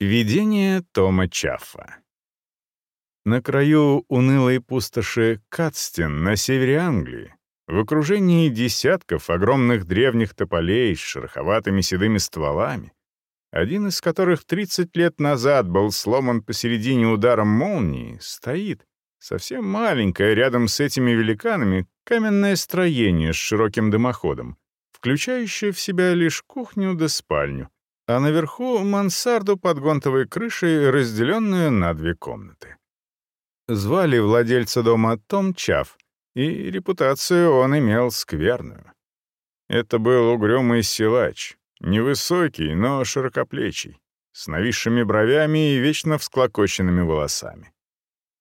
Видение Тома Чаффа. На краю унылой пустоши Катстин на севере Англии, в окружении десятков огромных древних тополей с шероховатыми седыми стволами, один из которых 30 лет назад был сломан посередине ударом молнии, стоит, совсем маленькое рядом с этими великанами, каменное строение с широким дымоходом, включающее в себя лишь кухню да спальню, а наверху — мансарду под гонтовой крышей, разделенную на две комнаты. Звали владельца дома Том Чав, и репутацию он имел скверную. Это был угрюмый силач, невысокий, но широкоплечий, с нависшими бровями и вечно всклокоченными волосами.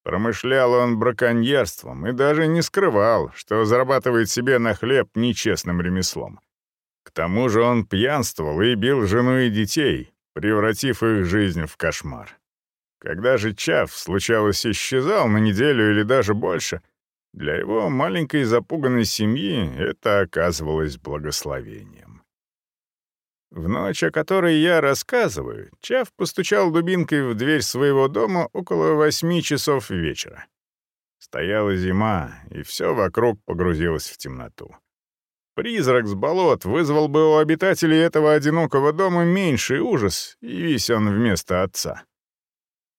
Промышлял он браконьерством и даже не скрывал, что зарабатывает себе на хлеб нечестным ремеслом. К тому же он пьянствовал и бил жену и детей, превратив их жизнь в кошмар. Когда же Чав, случалось, исчезал на неделю или даже больше, для его маленькой запуганной семьи это оказывалось благословением. В ночь, о которой я рассказываю, Чав постучал дубинкой в дверь своего дома около восьми часов вечера. Стояла зима, и все вокруг погрузилось в темноту. Призрак с болот вызвал бы у обитателей этого одинокого дома меньший ужас, явись он вместо отца.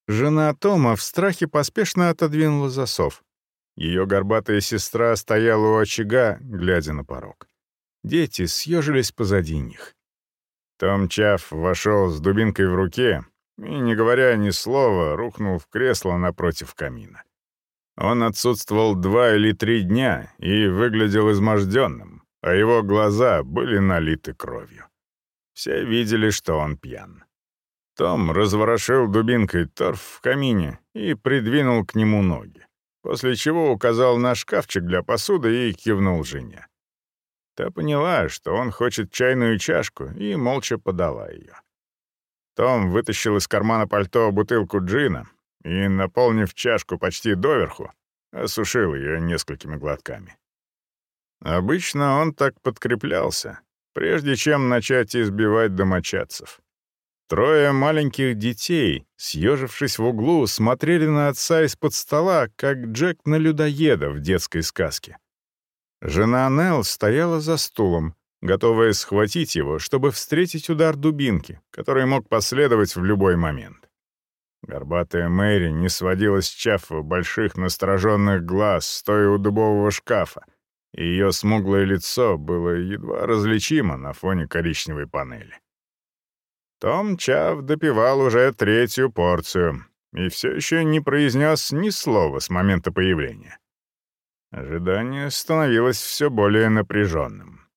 Жена Тома в страхе поспешно отодвинула засов. Ее горбатая сестра стояла у очага, глядя на порог. Дети съежились позади них. Том Чафф вошел с дубинкой в руке и, не говоря ни слова, рухнул в кресло напротив камина. Он отсутствовал два или три дня и выглядел изможденным а его глаза были налиты кровью. Все видели, что он пьян. Том разворошил дубинкой торф в камине и придвинул к нему ноги, после чего указал на шкафчик для посуды и кивнул жене. Та поняла, что он хочет чайную чашку, и молча подала ее. Том вытащил из кармана пальто бутылку джина и, наполнив чашку почти доверху, осушил ее несколькими глотками. Обычно он так подкреплялся, прежде чем начать избивать домочадцев. Трое маленьких детей, съежившись в углу, смотрели на отца из-под стола, как Джек на людоеда в детской сказке. Жена Нелл стояла за стулом, готовая схватить его, чтобы встретить удар дубинки, который мог последовать в любой момент. Горбатая Мэри не сводила с Чаффа больших настороженных глаз, стоя у дубового шкафа, ее смуглое лицо было едва различимо на фоне коричневой панели. Том Чав допивал уже третью порцию и все еще не произнес ни слова с момента появления. Ожидание становилось все более напряженным.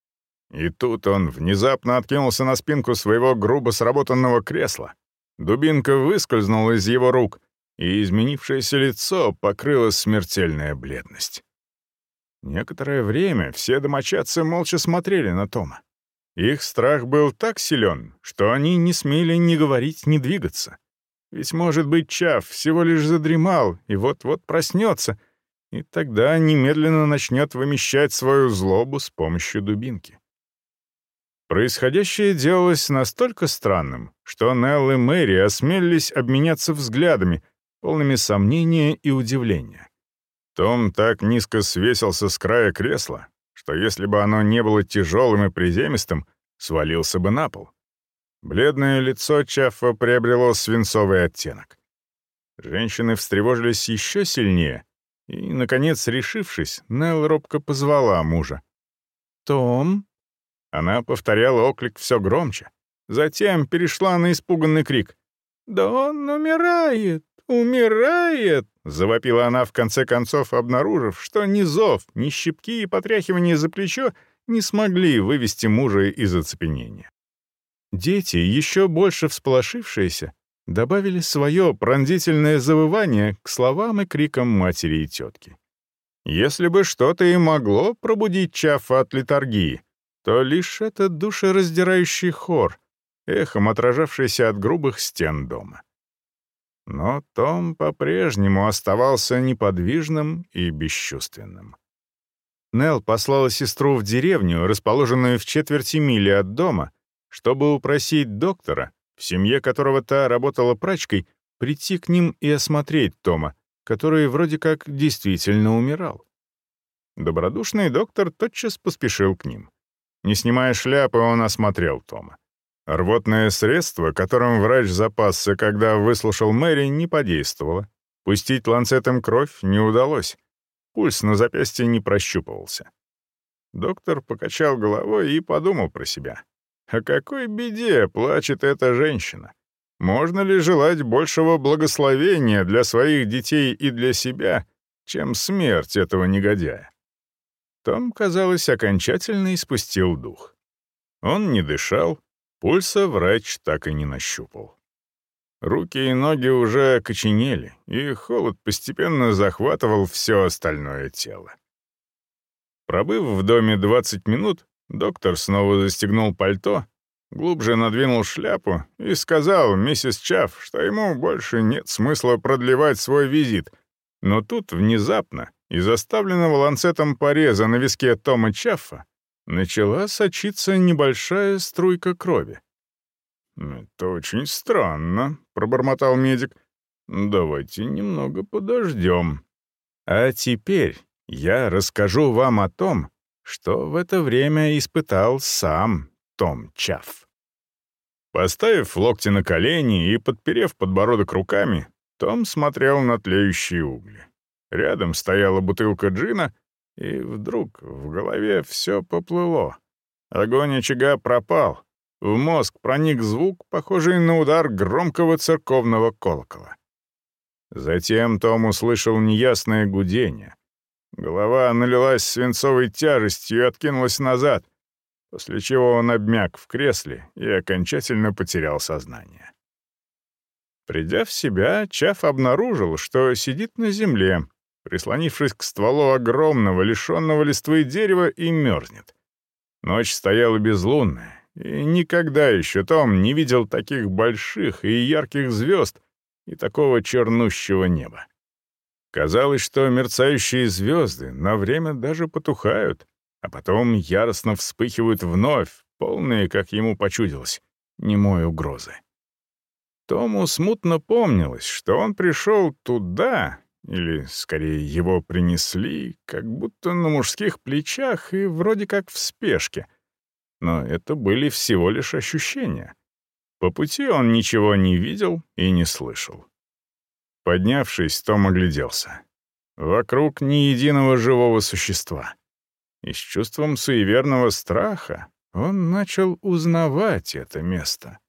И тут он внезапно откинулся на спинку своего грубо сработанного кресла. Дубинка выскользнула из его рук, и изменившееся лицо покрыло смертельная бледность. Некоторое время все домочадцы молча смотрели на Тома. Их страх был так силен, что они не смели ни говорить, ни двигаться. Ведь, может быть, Чав всего лишь задремал и вот-вот проснется, и тогда немедленно начнет вымещать свою злобу с помощью дубинки. Происходящее делалось настолько странным, что Нелл и Мэри осмелились обменяться взглядами, полными сомнения и удивления. Том так низко свесился с края кресла, что если бы оно не было тяжелым и приземистым, свалился бы на пол. Бледное лицо Чаффа приобрело свинцовый оттенок. Женщины встревожились еще сильнее, и, наконец, решившись, Нелл робко позвала мужа. «Том?» Она повторяла оклик все громче. Затем перешла на испуганный крик. «Да он умирает! Умирает!» Завопила она в конце концов, обнаружив, что ни зов, ни щипки и потряхивание за плечо не смогли вывести мужа из оцепенения. Дети, еще больше всполошившиеся, добавили свое пронзительное завывание к словам и крикам матери и тетки. Если бы что-то и могло пробудить Чафа от литургии, то лишь этот душераздирающий хор, эхом отражавшийся от грубых стен дома. Но Том по-прежнему оставался неподвижным и бесчувственным. Нелл послала сестру в деревню, расположенную в четверти мили от дома, чтобы упросить доктора, в семье которого та работала прачкой, прийти к ним и осмотреть Тома, который вроде как действительно умирал. Добродушный доктор тотчас поспешил к ним. Не снимая шляпы, он осмотрел Тома. Рвотное средство, которым врач запасся, когда выслушал Мэри, не подействовало. Пустить ланцетом кровь не удалось. Пульс на запястье не прощупывался. Доктор покачал головой и подумал про себя. О какой беде плачет эта женщина? Можно ли желать большего благословения для своих детей и для себя, чем смерть этого негодяя? Том, казалось, окончательно испустил дух. Он не дышал, пульса врач так и не нащупал. Руки и ноги уже окоченели, и холод постепенно захватывал все остальное тело. Пробыв в доме 20 минут, доктор снова застегнул пальто, глубже надвинул шляпу и сказал миссис Чафф, что ему больше нет смысла продлевать свой визит. Но тут внезапно из оставленного ланцетом пореза на виске Тома Чаффа начала сочиться небольшая струйка крови. «Это очень странно», — пробормотал медик. «Давайте немного подождем». «А теперь я расскажу вам о том, что в это время испытал сам Том Чафф». Поставив локти на колени и подперев подбородок руками, Том смотрел на тлеющие угли. Рядом стояла бутылка джина, и вдруг в голове все поплыло. Огонь очага пропал. В мозг проник звук, похожий на удар громкого церковного колокола. Затем Том услышал неясное гудение. Голова налилась свинцовой тяжестью и откинулась назад, после чего он обмяк в кресле и окончательно потерял сознание. Придя в себя, Чаф обнаружил, что сидит на земле, прислонившись к стволу огромного, лишенного листвы дерева, и мерзнет. Ночь стояла безлунная, и никогда еще Том не видел таких больших и ярких звезд и такого чернущего неба. Казалось, что мерцающие звезды на время даже потухают, а потом яростно вспыхивают вновь, полные, как ему почудилось, немой угрозы. Тому смутно помнилось, что он пришел туда, или, скорее, его принесли, как будто на мужских плечах и вроде как в спешке. Но это были всего лишь ощущения. По пути он ничего не видел и не слышал. Поднявшись, Том огляделся. Вокруг ни единого живого существа. И с чувством суеверного страха он начал узнавать это место.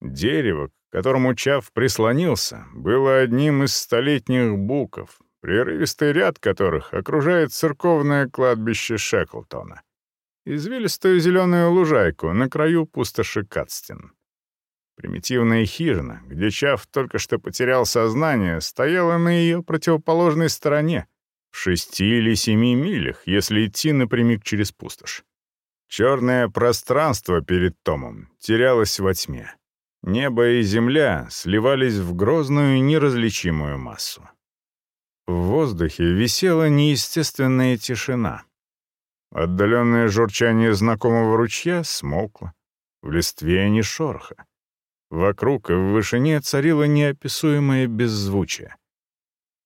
Дерево, которому Чав прислонился, было одним из столетних буков, прерывистый ряд которых окружает церковное кладбище Шеклтона. Извилистую зеленую лужайку на краю пустоши Катстин. Примитивная хижина, где Чав только что потерял сознание, стояла на ее противоположной стороне, в шести или семи милях, если идти напрямик через пустошь. Черное пространство перед Томом терялось во тьме. Небо и земля сливались в грозную неразличимую массу. В воздухе висела неестественная тишина. Отдаленное журчание знакомого ручья смолкло. В листве не шороха. Вокруг и в вышине царило неописуемое беззвучие.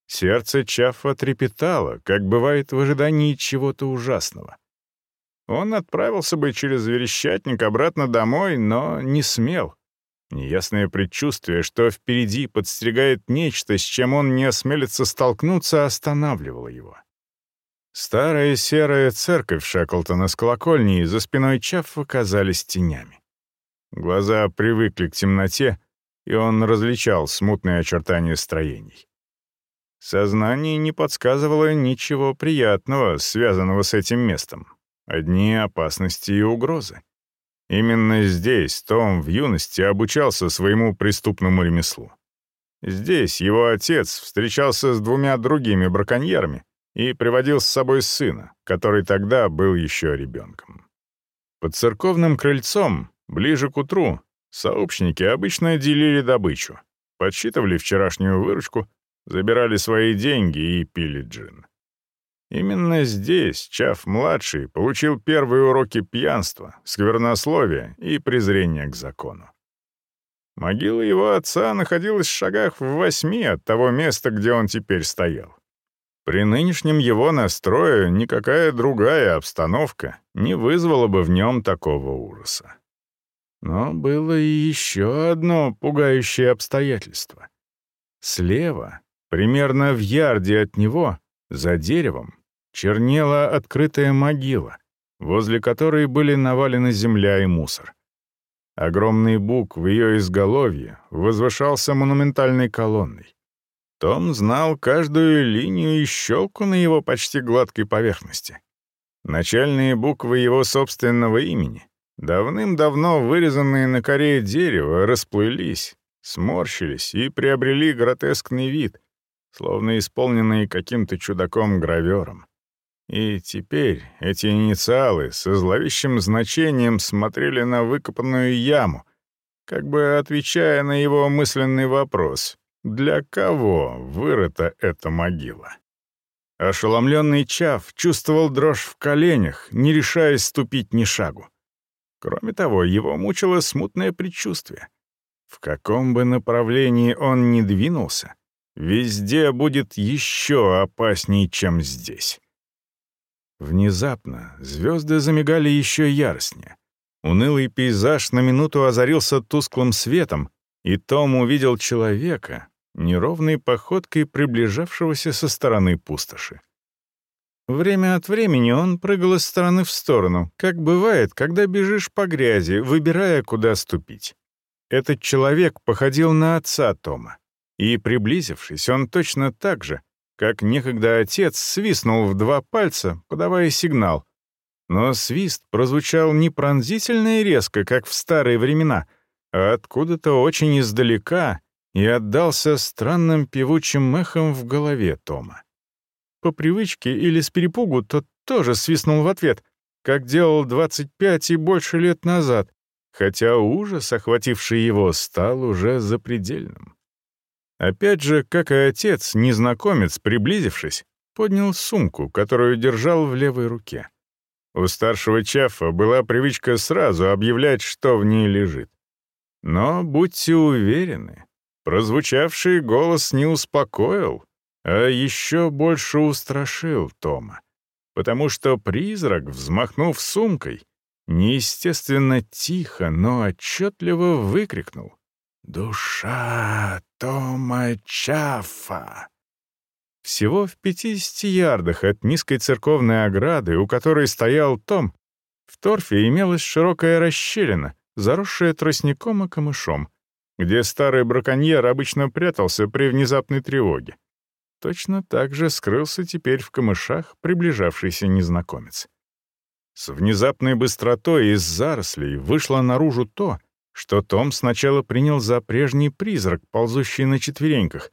Сердце Чаффа трепетало, как бывает в ожидании чего-то ужасного. Он отправился бы через верещатник обратно домой, но не смел, Неясное предчувствие, что впереди подстерегает нечто, с чем он не осмелится столкнуться, останавливало его. Старая серая церковь Шеклтона с колокольней за спиной Чаффа казались тенями. Глаза привыкли к темноте, и он различал смутные очертания строений. Сознание не подсказывало ничего приятного, связанного с этим местом. Одни опасности и угрозы. Именно здесь Том в юности обучался своему преступному ремеслу. Здесь его отец встречался с двумя другими браконьерами и приводил с собой сына, который тогда был еще ребенком. Под церковным крыльцом, ближе к утру, сообщники обычно делили добычу, подсчитывали вчерашнюю выручку, забирали свои деньги и пили джин. Именно здесь Чав-младший получил первые уроки пьянства, сквернословия и презрения к закону. Могила его отца находилась в шагах в восьми от того места, где он теперь стоял. При нынешнем его настрое никакая другая обстановка не вызвала бы в нем такого ужаса. Но было и еще одно пугающее обстоятельство. Слева, примерно в ярде от него, за деревом, чернела открытая могила, возле которой были навалены земля и мусор. Огромный бук в ее изголовье возвышался монументальной колонной. Том знал каждую линию и щелку на его почти гладкой поверхности. Начальные буквы его собственного имени, давным-давно вырезанные на коре дерева, расплылись, сморщились и приобрели гротескный вид, словно исполненные каким-то чудаком-гравером. И теперь эти инициалы со зловещим значением смотрели на выкопанную яму, как бы отвечая на его мысленный вопрос для кого вырыта эта могила? Ошеломленный Чав чувствовал дрожь в коленях, не решаясь ступить ни шагу. Кроме того, его мучило смутное предчувствие. В каком бы направлении он ни двинулся, везде будет еще опаснее, чем здесь. Внезапно звезды замигали еще яростнее. Унылый пейзаж на минуту озарился тусклым светом, и Том увидел человека, неровной походкой приближавшегося со стороны пустоши. Время от времени он прыгал из стороны в сторону, как бывает, когда бежишь по грязи, выбирая, куда ступить. Этот человек походил на отца Тома. И, приблизившись, он точно так же, как некогда отец свистнул в два пальца, подавая сигнал. Но свист прозвучал не пронзительно и резко, как в старые времена, а откуда-то очень издалека и отдался странным певучим эхом в голове Тома. По привычке или с перепугу тот тоже свистнул в ответ, как делал 25 и больше лет назад, хотя ужас, охвативший его, стал уже запредельным. Опять же, как и отец, незнакомец, приблизившись, поднял сумку, которую держал в левой руке. У старшего Чаффа была привычка сразу объявлять, что в ней лежит. Но будьте уверены, Прозвучавший голос не успокоил, а еще больше устрашил Тома, потому что призрак, взмахнув сумкой, неестественно тихо, но отчетливо выкрикнул «Душа Тома Чафа!» Всего в 50 ярдах от низкой церковной ограды, у которой стоял Том, в торфе имелась широкая расщелина, заросшая тростником и камышом, где старый браконьер обычно прятался при внезапной тревоге. Точно так же скрылся теперь в камышах приближавшийся незнакомец. С внезапной быстротой из зарослей вышло наружу то, что Том сначала принял за прежний призрак, ползущий на четвереньках,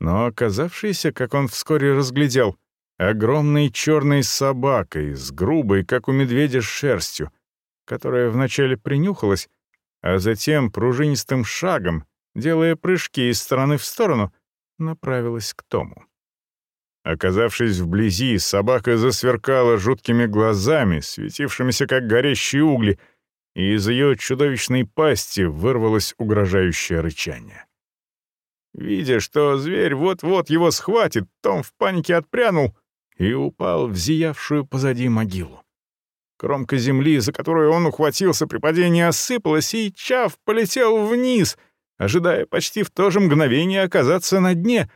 но оказавшийся, как он вскоре разглядел, огромной черной собакой с грубой, как у медведя, шерстью, которая вначале принюхалась, а затем пружинистым шагом, делая прыжки из стороны в сторону, направилась к Тому. Оказавшись вблизи, собака засверкала жуткими глазами, светившимися как горящие угли, и из ее чудовищной пасти вырвалось угрожающее рычание. Видя, что зверь вот-вот его схватит, Том в панике отпрянул и упал в зиявшую позади могилу. Кромка земли, за которую он ухватился при падении, осыпалась, и Чав полетел вниз, ожидая почти в то же мгновение оказаться на дне.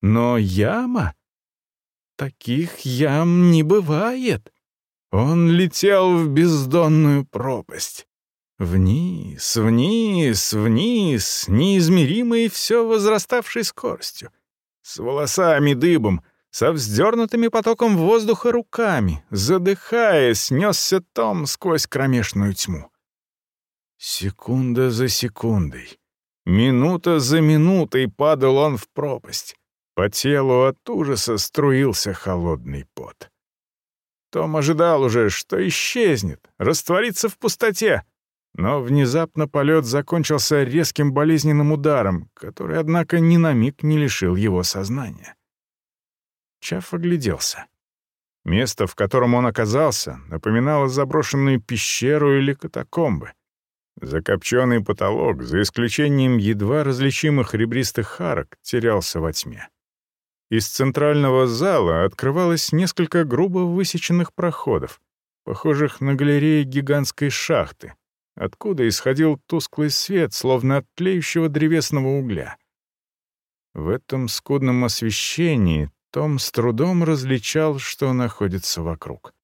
Но яма? Таких ям не бывает. Он летел в бездонную пропасть. Вниз, вниз, вниз, неизмеримой все возраставшей скоростью. С волосами дыбом — со вздернутыми потоком воздуха руками, задыхаясь, несся Том сквозь кромешную тьму. Секунда за секундой, минута за минутой падал он в пропасть. По телу от ужаса струился холодный пот. Том ожидал уже, что исчезнет, растворится в пустоте, но внезапно полет закончился резким болезненным ударом, который, однако, ни на миг не лишил его сознания. Чаф огляделся. Место, в котором он оказался, напоминало заброшенную пещеру или катакомбы. Закопченный потолок, за исключением едва различимых ребристых арок, терялся во тьме. Из центрального зала открывалось несколько грубо высеченных проходов, похожих на галереи гигантской шахты, откуда исходил тусклый свет, словно от тлеющего древесного угля. В этом скудном освещении том с трудом различал, что находится вокруг.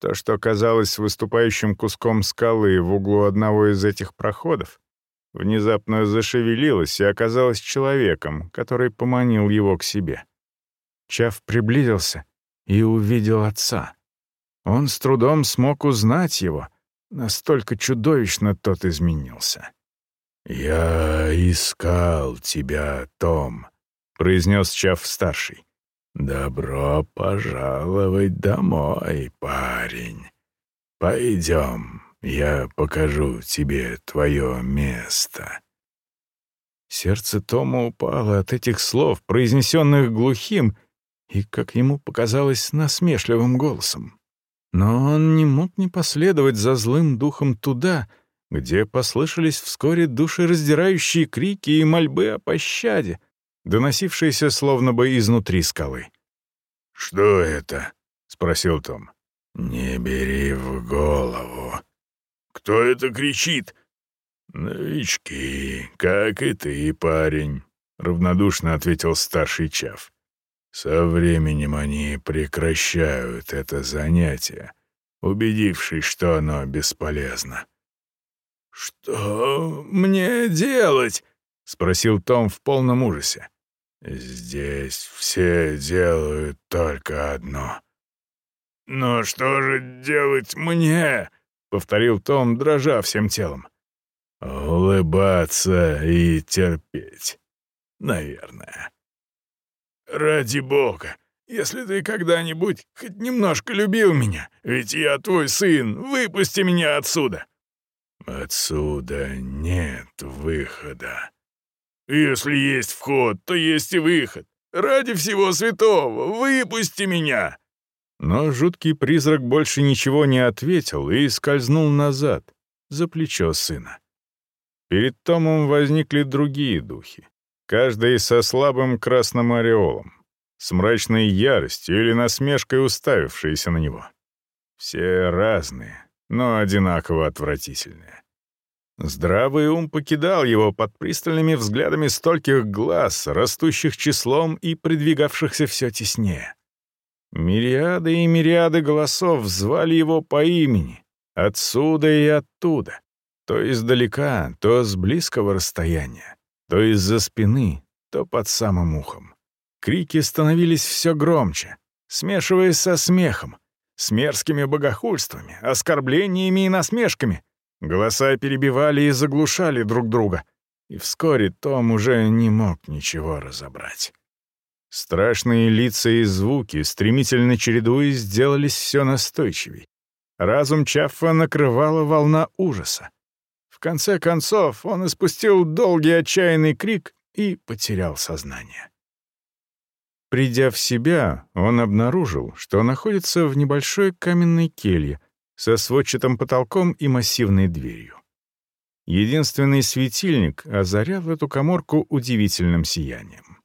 То, что казалось выступающим куском скалы в углу одного из этих проходов, внезапно зашевелилось и оказалось человеком, который поманил его к себе. Чав приблизился и увидел отца. Он с трудом смог узнать его, настолько чудовищно тот изменился. «Я искал тебя, Том», — произнес Чав-старший. «Добро пожаловать домой, парень. Пойдем, я покажу тебе твое место». Сердце Тома упало от этих слов, произнесенных глухим и, как ему показалось, насмешливым голосом. Но он не мог не последовать за злым духом туда, где послышались вскоре душераздирающие крики и мольбы о пощаде, доносившиеся словно бы изнутри скалы. «Что это?» — спросил Том. «Не бери в голову». «Кто это кричит?» «Новички, как и ты, парень», — равнодушно ответил старший Чав. «Со временем они прекращают это занятие, убедившись, что оно бесполезно». «Что мне делать?» — спросил Том в полном ужасе. «Здесь все делают только одно». «Но что же делать мне?» — повторил Том, дрожа всем телом. «Улыбаться и терпеть. Наверное». «Ради бога, если ты когда-нибудь хоть немножко любил меня, ведь я твой сын, выпусти меня отсюда!» «Отсюда нет выхода», «Если есть вход, то есть и выход. Ради всего святого, выпусти меня!» Но жуткий призрак больше ничего не ответил и скользнул назад, за плечо сына. Перед Томом возникли другие духи, каждый со слабым красным ореолом, с мрачной яростью или насмешкой уставившиеся на него. Все разные, но одинаково отвратительные. Здравый ум покидал его под пристальными взглядами стольких глаз, растущих числом и придвигавшихся все теснее. Мириады и мириады голосов звали его по имени, отсюда и оттуда, то издалека, то с близкого расстояния, то из-за спины, то под самым ухом. Крики становились все громче, смешиваясь со смехом, с мерзкими богохульствами, оскорблениями и насмешками — Голоса перебивали и заглушали друг друга, и вскоре Том уже не мог ничего разобрать. Страшные лица и звуки, стремительно чередуясь, сделались все настойчивей. Разум Чаффа накрывала волна ужаса. В конце концов он испустил долгий отчаянный крик и потерял сознание. Придя в себя, он обнаружил, что находится в небольшой каменной келье, со сводчатым потолком и массивной дверью. Единственный светильник озарял эту коморку удивительным сиянием.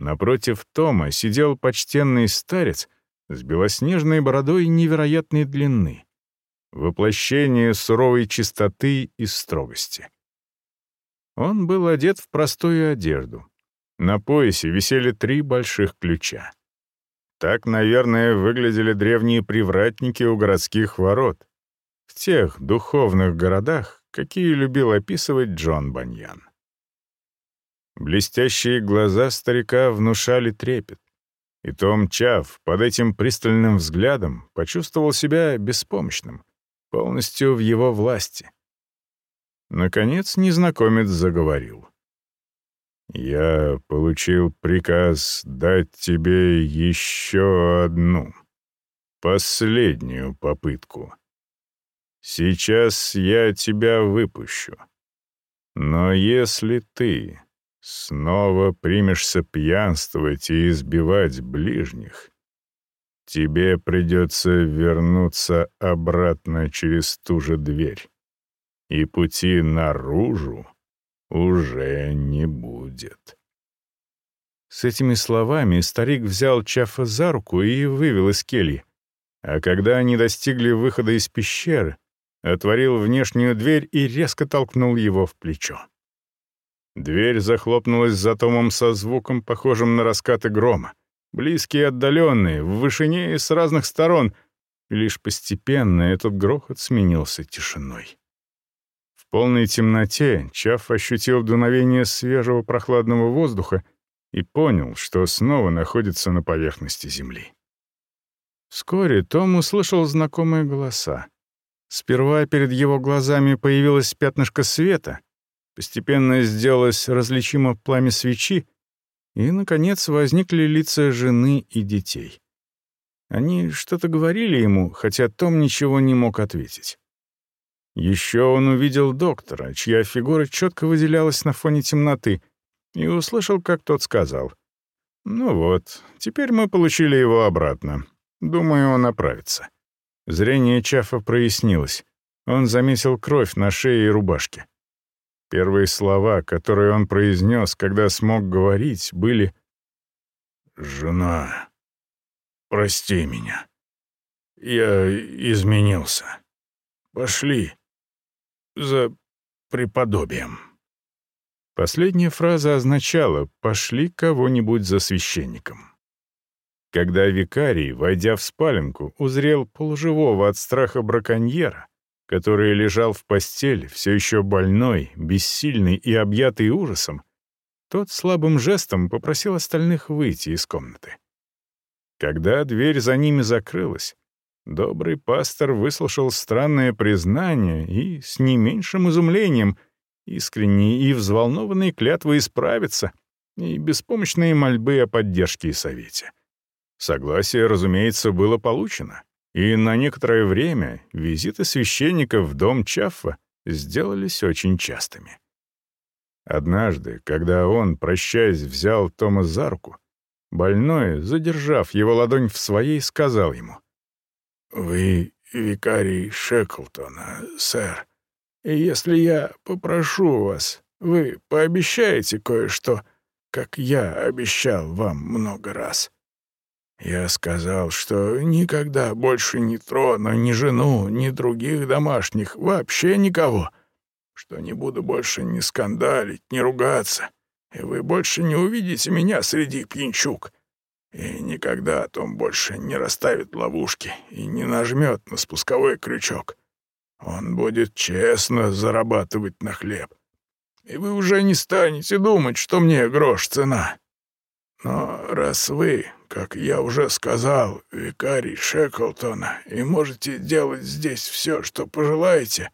Напротив Тома сидел почтенный старец с белоснежной бородой невероятной длины, воплощение суровой чистоты и строгости. Он был одет в простую одежду. На поясе висели три больших ключа. Так, наверное, выглядели древние привратники у городских ворот. В тех духовных городах, какие любил описывать Джон Баньян. Блестящие глаза старика внушали трепет. И Том Чав под этим пристальным взглядом почувствовал себя беспомощным, полностью в его власти. Наконец незнакомец заговорил. Я получил приказ дать тебе еще одну, последнюю попытку. Сейчас я тебя выпущу. Но если ты снова примешься пьянствовать и избивать ближних, тебе придется вернуться обратно через ту же дверь. и пути наружу уже не будет. С этими словами старик взял Чафа за руку и вывел из кельи. А когда они достигли выхода из пещеры, отворил внешнюю дверь и резко толкнул его в плечо. Дверь захлопнулась за Томом со звуком, похожим на раскаты грома. Близкие и отдаленные, в вышине и с разных сторон. Лишь постепенно этот грохот сменился тишиной. В полной темноте Чаф ощутил дуновение свежего прохладного воздуха и понял, что снова находится на поверхности земли. Вскоре Том услышал знакомые голоса. Сперва перед его глазами появилось пятнышко света, постепенно сделалось различимо пламя свечи, и, наконец, возникли лица жены и детей. Они что-то говорили ему, хотя Том ничего не мог ответить. Еще он увидел доктора, чья фигура четко выделялась на фоне темноты, и услышал, как тот сказал. «Ну вот, теперь мы получили его обратно. Думаю, он оправится». Зрение Чафа прояснилось. Он заметил кровь на шее и рубашке. Первые слова, которые он произнес, когда смог говорить, были «Жена, прости меня. Я изменился. Пошли за преподобием». Последняя фраза означала «пошли кого-нибудь за священником». Когда викарий, войдя в спаленку, узрел полуживого от страха браконьера, который лежал в постели, все еще больной, бессильный и объятый ужасом, тот слабым жестом попросил остальных выйти из комнаты. Когда дверь за ними закрылась, добрый пастор выслушал странное признание и, с не меньшим изумлением, искренние и взволнованные клятвы исправиться и беспомощные мольбы о поддержке и совете. Согласие, разумеется, было получено, и на некоторое время визиты священника в дом Чаффа сделались очень частыми. Однажды, когда он, прощаясь, взял Тома за руку, больной, задержав его ладонь в своей, сказал ему, «Вы викарий Шеклтона, сэр, и если я попрошу вас, вы пообещаете кое-что, как я обещал вам много раз». Я сказал, что никогда больше не трону ни жену, ни других домашних, вообще никого, что не буду больше ни скандалить, ни ругаться, и вы больше не увидите меня среди пьянчук, и никогда Том больше не расставит ловушки и не нажмет на спусковой крючок. Он будет честно зарабатывать на хлеб. И вы уже не станете думать, что мне грош цена. Но раз вы, как я уже сказал, викарий Шеклтона, и можете делать здесь все, что пожелаете,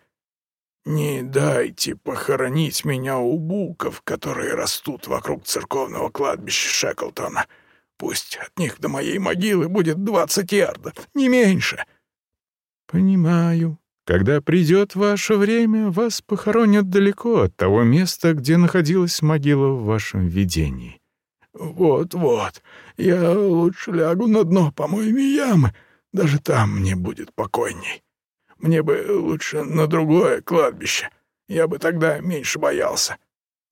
не дайте похоронить меня у буков, которые растут вокруг церковного кладбища Шеклтона. Пусть от них до моей могилы будет двадцать ярдов, не меньше. Понимаю. Когда придет ваше время, вас похоронят далеко от того места, где находилась могила в вашем видении. «Вот-вот, я лучше лягу на дно помойной ямы, даже там мне будет покойней. Мне бы лучше на другое кладбище, я бы тогда меньше боялся.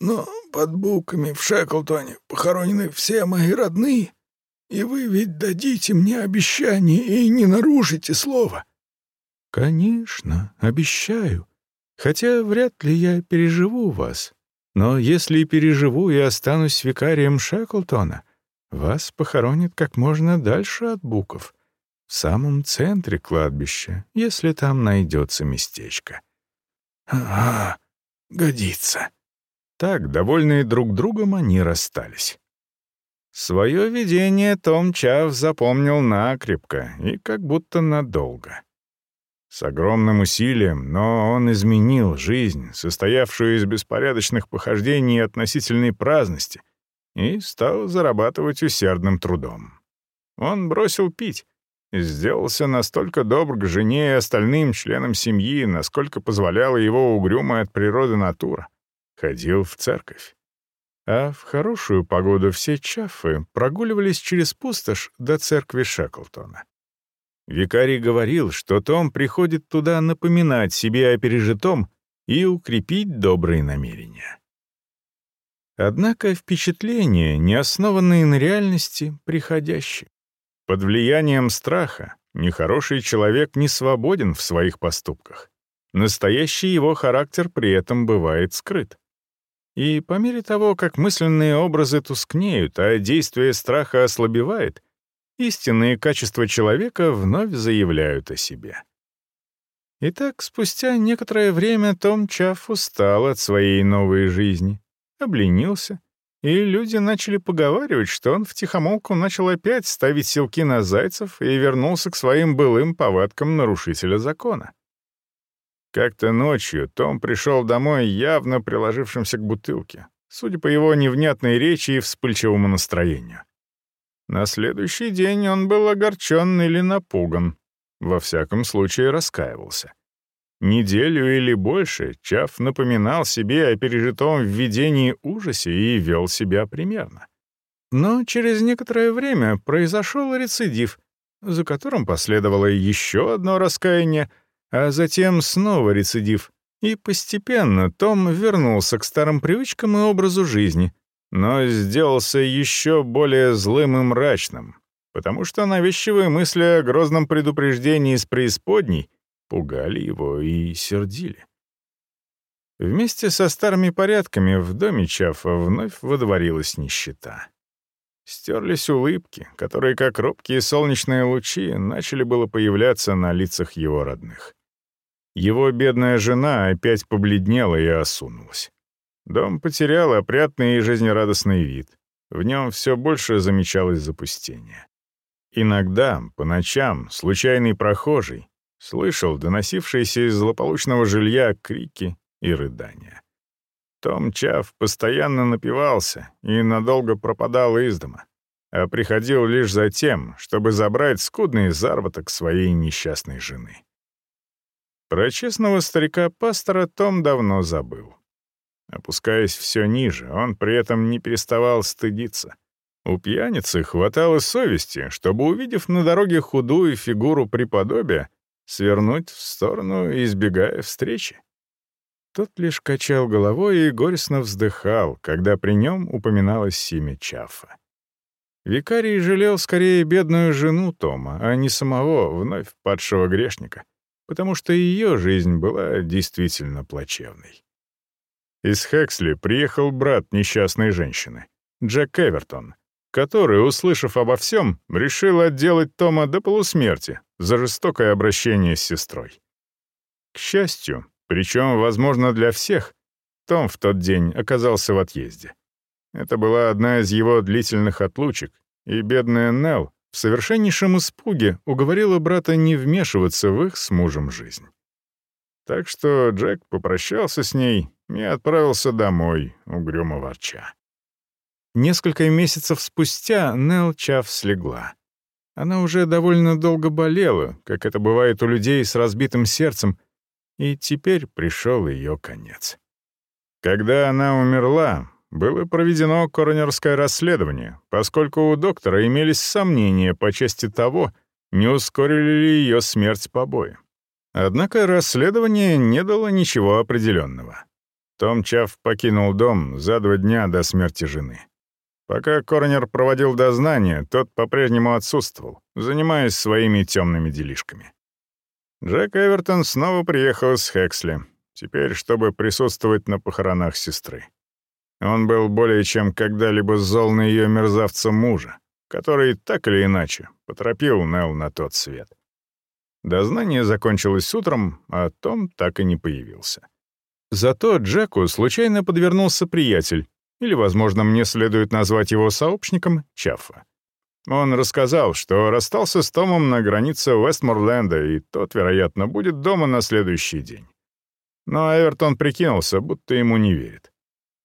Но под буками в Шеклтоне похоронены все мои родные, и вы ведь дадите мне обещание и не нарушите слова». «Конечно, обещаю, хотя вряд ли я переживу вас, но если переживу и останусь викарием Шеклтона, вас похоронят как можно дальше от Буков, в самом центре кладбища, если там найдется местечко. «Ага, годится». Так, довольные друг другом, они расстались. Свое видение Том Чав запомнил накрепко и как будто надолго. С огромным усилием, но он изменил жизнь, состоявшую из беспорядочных похождений и относительной праздности, и стал зарабатывать усердным трудом. Он бросил пить, и сделался настолько добр к жене и остальным членам семьи, насколько позволяла его угрюмая от природы натура. Ходил в церковь. А в хорошую погоду все чафы прогуливались через пустошь до церкви Шеклтона. Викарий говорил, что Том приходит туда напоминать себе о пережитом и укрепить добрые намерения. Однако впечатления, не основанные на реальности, приходящие. Под влиянием страха нехороший человек не свободен в своих поступках. Настоящий его характер при этом бывает скрыт. И по мере того, как мысленные образы тускнеют, а действие страха ослабевает, истинные качества человека вновь заявляют о себе. Итак, спустя некоторое время Том Чафф устал от своей новой жизни, обленился, и люди начали поговаривать, что он втихомолку начал опять ставить силки на зайцев и вернулся к своим былым повадкам нарушителя закона. Как-то ночью Том пришел домой явно приложившимся к бутылке, судя по его невнятной речи и вспыльчивому настроению. На следующий день он был огорчен или напуган. Во всяком случае, раскаивался. Неделю или больше Чаф напоминал себе о пережитом введении ужасе и вел себя примерно. Но через некоторое время произошел рецидив, за которым последовало еще одно раскаяние — а затем снова рецидив. И постепенно Том вернулся к старым привычкам и образу жизни, но сделался еще более злым и мрачным, потому что навязчивые мысли о грозном предупреждении из преисподней пугали его и сердили. Вместе со старыми порядками в доме Чафа вновь водворилась нищета. Стерлись улыбки, которые, как робкие солнечные лучи, начали было появляться на лицах его родных. Его бедная жена опять побледнела и осунулась. Дом потерял опрятный и жизнерадостный вид. В нем все больше замечалось запустение. Иногда, по ночам, случайный прохожий слышал доносившиеся из злополучного жилья крики и рыдания. Том Чав постоянно напивался и надолго пропадал из дома, а приходил лишь за тем, чтобы забрать скудный заработок своей несчастной жены. Про честного старика-пастора Том давно забыл. Опускаясь все ниже, он при этом не переставал стыдиться. У пьяницы хватало совести, чтобы, увидев на дороге худую фигуру преподобия, свернуть в сторону, избегая встречи. Тот лишь качал головой и горестно вздыхал, когда при нем упоминалось имя Чафа. Викарий жалел скорее бедную жену Тома, а не самого вновь падшего грешника — потому что ее жизнь была действительно плачевной. Из Хексли приехал брат несчастной женщины, Джек Эвертон, который, услышав обо всем, решил отделать Тома до полусмерти за жестокое обращение с сестрой. К счастью, причем, возможно, для всех, том в тот день оказался в отъезде. Это была одна из его длительных отлучек, и бедная Нелл, в совершеннейшем испуге уговорила брата не вмешиваться в их с мужем жизнь. Так что Джек попрощался с ней и отправился домой, угрюмо ворча. Несколько месяцев спустя Нелл Чав слегла. Она уже довольно долго болела, как это бывает у людей с разбитым сердцем, и теперь пришел ее конец. Когда она умерла, было проведено коронерское расследование, поскольку у доктора имелись сомнения по части того, не ускорили ли ее смерть побои. Однако расследование не дало ничего определенного. Том Чафф покинул дом за два дня до смерти жены. Пока коронер проводил дознание, тот по-прежнему отсутствовал, занимаясь своими темными делишками. Джек Эвертон снова приехал из Хексли, теперь чтобы присутствовать на похоронах сестры. Он был более чем когда-либо зол на ее мерзавца мужа, который так или иначе поторопил Нелл на тот свет. Дознание закончилось утром, а Том так и не появился. Зато Джеку случайно подвернулся приятель, или, возможно, мне следует назвать его сообщником, Чаффа. Он рассказал, что расстался с Томом на границе Уэстморленда, и тот, вероятно, будет дома на следующий день. Но Эвертон прикинулся, будто ему не верит.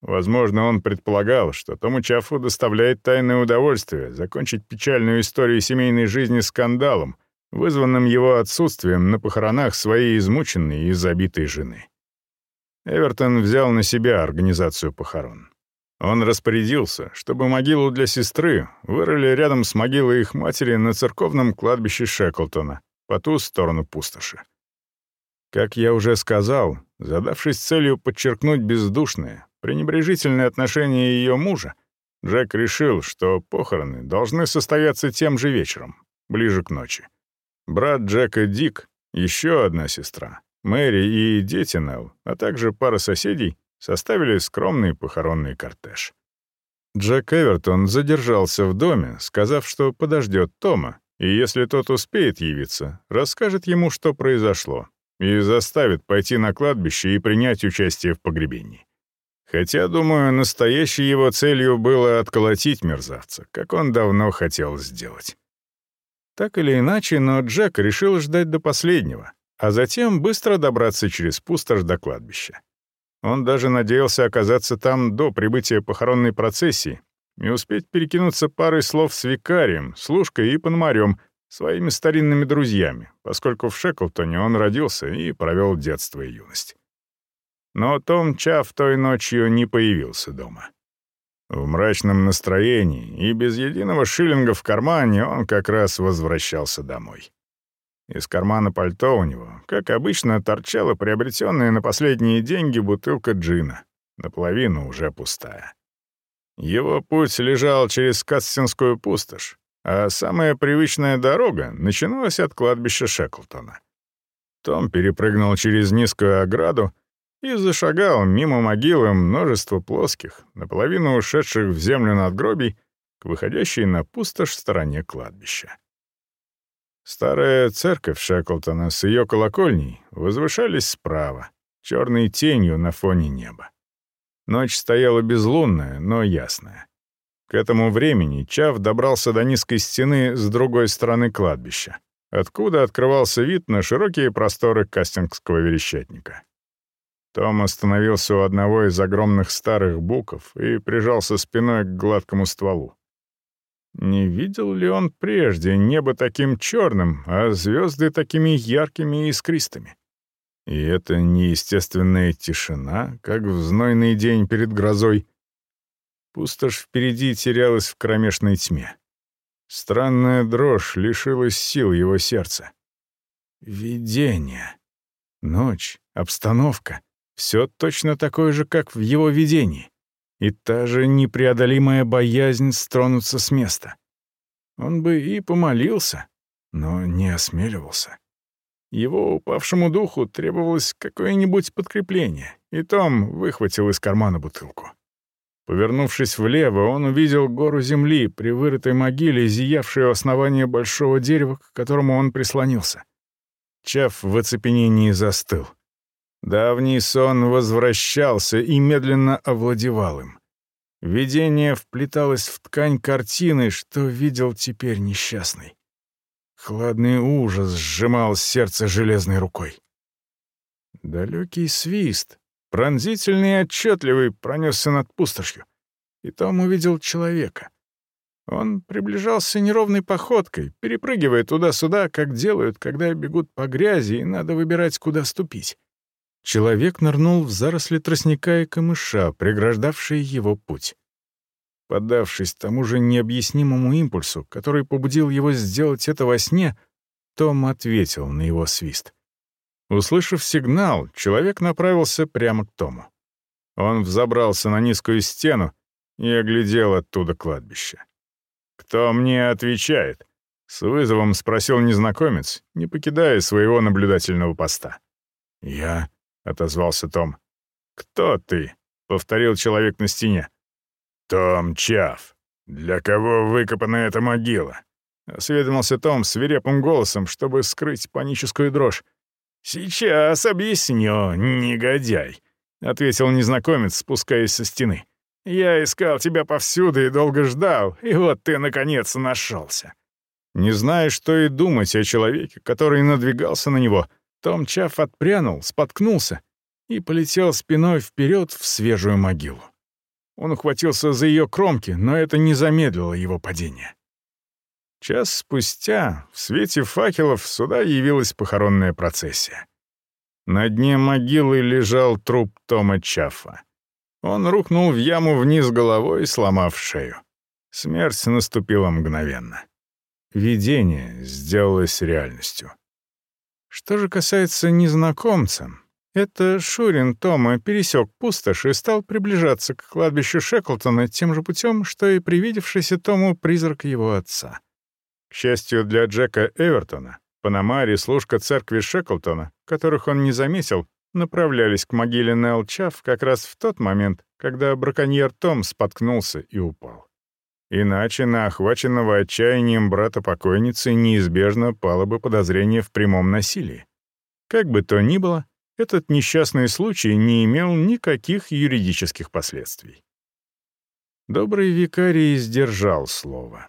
Возможно, он предполагал, что Тому Чафу доставляет тайное удовольствие закончить печальную историю семейной жизни скандалом, вызванным его отсутствием на похоронах своей измученной и забитой жены. Эвертон взял на себя организацию похорон. Он распорядился, чтобы могилу для сестры вырыли рядом с могилой их матери на церковном кладбище Шеклтона, по ту сторону пустоши. Как я уже сказал, задавшись целью подчеркнуть бездушное, пренебрежительное отношение ее мужа, Джек решил, что похороны должны состояться тем же вечером, ближе к ночи. Брат Джека Дик, еще одна сестра, Мэри и дети Нелл, а также пара соседей составили скромный похоронный кортеж. Джек Эвертон задержался в доме, сказав, что подождет Тома, и если тот успеет явиться, расскажет ему, что произошло, и заставит пойти на кладбище и принять участие в погребении. Хотя, думаю, настоящей его целью было отколотить мерзавца, как он давно хотел сделать. Так или иначе, но Джек решил ждать до последнего, а затем быстро добраться через пустошь до кладбища. Он даже надеялся оказаться там до прибытия похоронной процессии и успеть перекинуться парой слов с викарием, служкой и пономарем, своими старинными друзьями, поскольку в Шеклтоне он родился и провел детство и юность. Но Том Чав той ночью не появился дома. В мрачном настроении и без единого шиллинга в кармане он как раз возвращался домой. Из кармана пальто у него, как обычно, торчала приобретенная на последние деньги бутылка джина, наполовину уже пустая. Его путь лежал через Кастинскую пустошь, а самая привычная дорога начиналась от кладбища Шеклтона. Том перепрыгнул через низкую ограду и зашагал мимо могилы множество плоских, наполовину ушедших в землю надгробий, к выходящей на пустошь стороне кладбища. Старая церковь Шеклтона с ее колокольней возвышались справа, черной тенью на фоне неба. Ночь стояла безлунная, но ясная. К этому времени Чав добрался до низкой стены с другой стороны кладбища, откуда открывался вид на широкие просторы кастингского верещатника. Том остановился у одного из огромных старых буков и прижался спиной к гладкому стволу. Не видел ли он прежде небо таким черным, а звезды такими яркими и искристыми? И это неестественная тишина, как в знойный день перед грозой. Пустошь впереди терялась в кромешной тьме. Странная дрожь лишилась сил его сердца. Видение. Ночь, обстановка — все точно такое же, как в его видении и та же непреодолимая боязнь стронуться с места. Он бы и помолился, но не осмеливался. Его упавшему духу требовалось какое-нибудь подкрепление, и Том выхватил из кармана бутылку. Повернувшись влево, он увидел гору земли при вырытой могиле, зиявшей у основания большого дерева, к которому он прислонился. Чав в оцепенении застыл. Давний сон возвращался и медленно овладевал им. Видение вплеталось в ткань картины, что видел теперь несчастный. Хладный ужас сжимал сердце железной рукой. Далекий свист, пронзительный и отчетливый, пронесся над пустошью. И там увидел человека. Он приближался неровной походкой, перепрыгивая туда-сюда, как делают, когда бегут по грязи, и надо выбирать, куда ступить. Человек нырнул в заросли тростника и камыша, преграждавшие его путь. Поддавшись тому же необъяснимому импульсу, который побудил его сделать это во сне, Том ответил на его свист. Услышав сигнал, человек направился прямо к Тому. Он взобрался на низкую стену и оглядел оттуда кладбище. «Кто мне отвечает?» — с вызовом спросил незнакомец, не покидая своего наблюдательного поста. «Я», — отозвался Том. «Кто ты?» — повторил человек на стене. «Том Чав. Для кого выкопана эта могила?» — осведомился Том свирепым голосом, чтобы скрыть паническую дрожь. «Сейчас объясню, негодяй», — ответил незнакомец, спускаясь со стены. «Я искал тебя повсюду и долго ждал, и вот ты, наконец, нашелся». Не зная, что и думать о человеке, который надвигался на него, — том Чафф отпрянул, споткнулся и полетел спиной вперед в свежую могилу. Он ухватился за ее кромки, но это не замедлило его падение. Час спустя в свете факелов сюда явилась похоронная процессия. На дне могилы лежал труп Тома Чаффа. Он рухнул в яму вниз головой, сломав шею. Смерть наступила мгновенно. Видение сделалось реальностью. Что же касается незнакомца, это Шурин Тома пересек пустошь и стал приближаться к кладбищу Шеклтона тем же путем, что и привидевшийся Тому призрак его отца. К счастью для Джека Эвертона, Панамари, служка церкви Шеклтона, которых он не заметил, направлялись к могиле Нелл Чафф как раз в тот момент, когда браконьер Том споткнулся и упал. Иначе на охваченного отчаянием брата покойницы неизбежно пало бы подозрение в прямом насилии. Как бы то ни было, этот несчастный случай не имел никаких юридических последствий. Добрый викарий сдержал слово.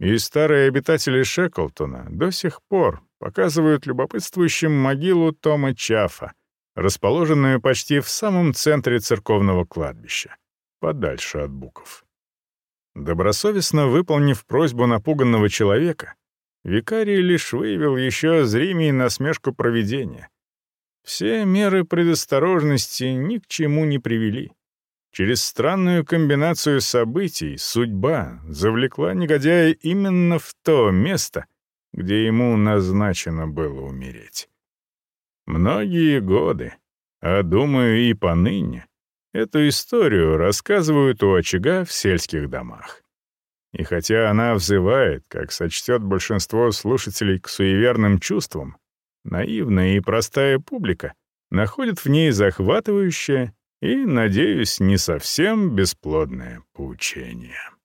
И старые обитатели Шеклтона до сих пор показывают любопытствующим могилу Тома Чафа, расположенную почти в самом центре церковного кладбища, подальше от буков. Добросовестно выполнив просьбу напуганного человека, викарий лишь выявил еще зримее насмешку провидения. Все меры предосторожности ни к чему не привели. Через странную комбинацию событий судьба завлекла негодяя именно в то место, где ему назначено было умереть. Многие годы, а думаю и поныне, эту историю рассказывают у очага в сельских домах. И хотя она взывает, как сочтет большинство слушателей к суеверным чувствам, наивная и простая публика находит в ней захватывающее и, надеюсь, не совсем бесплодное поучение.